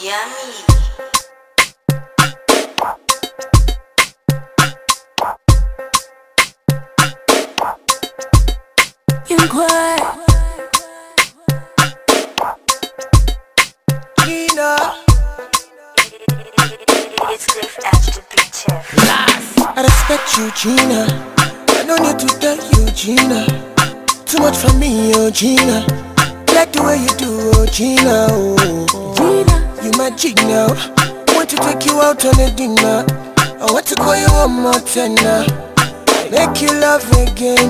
Yummy. Inquire. Gina, It's Cliff Big Chef. I respect you, Gina. I no need to tell you, Gina. Too much for me, oh Gina. Like the way you do, oh Gina. Oh, Gina. You my Gina. Want to take you out on a dinner. I want to call you one more time now. Make you love again.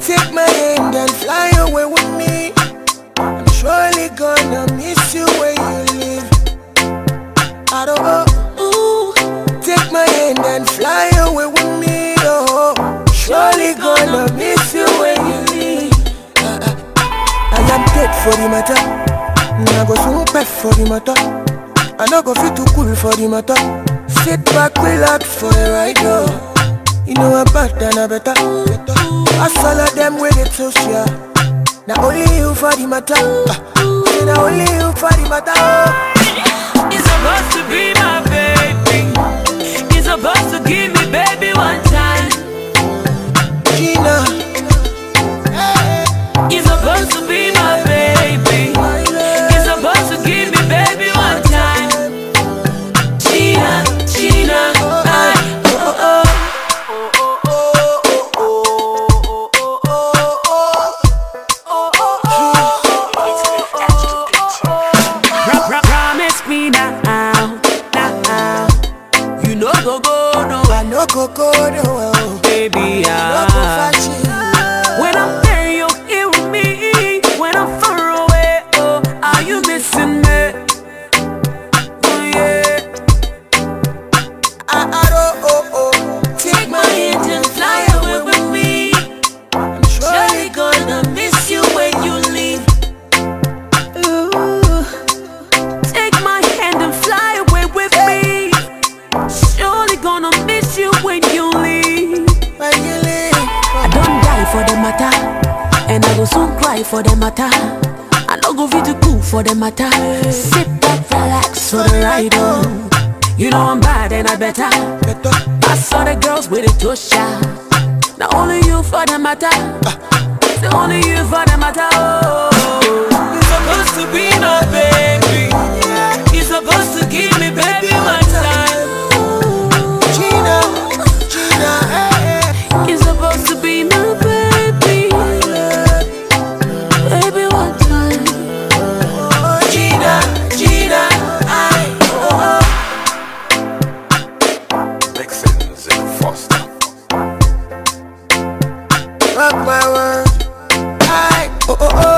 Take my hand and fly away with me. I'm surely gonna miss you where you live. I don't know. Take my hand and fly away with me. Oh, surely gonna miss you where you live. Uh, uh, I am dead for the matter. Go soon pet for the matter. I no go fit too cool for the matter. Sit back, relax for a ride. Oh. You know I'm bad and I better. I of them with it so sure. Now only you for the matter. Uh, now only you for the matter. You're supposed to be my baby. You're supposed I no for the matter. I no go fit to cool for the matter. Sit back, relax for the ride on. You know I'm bad and I better. I saw the girls with the tosha. Now only you for the matter. Ah. The only you for the matter. rock my world. I, oh, oh, oh.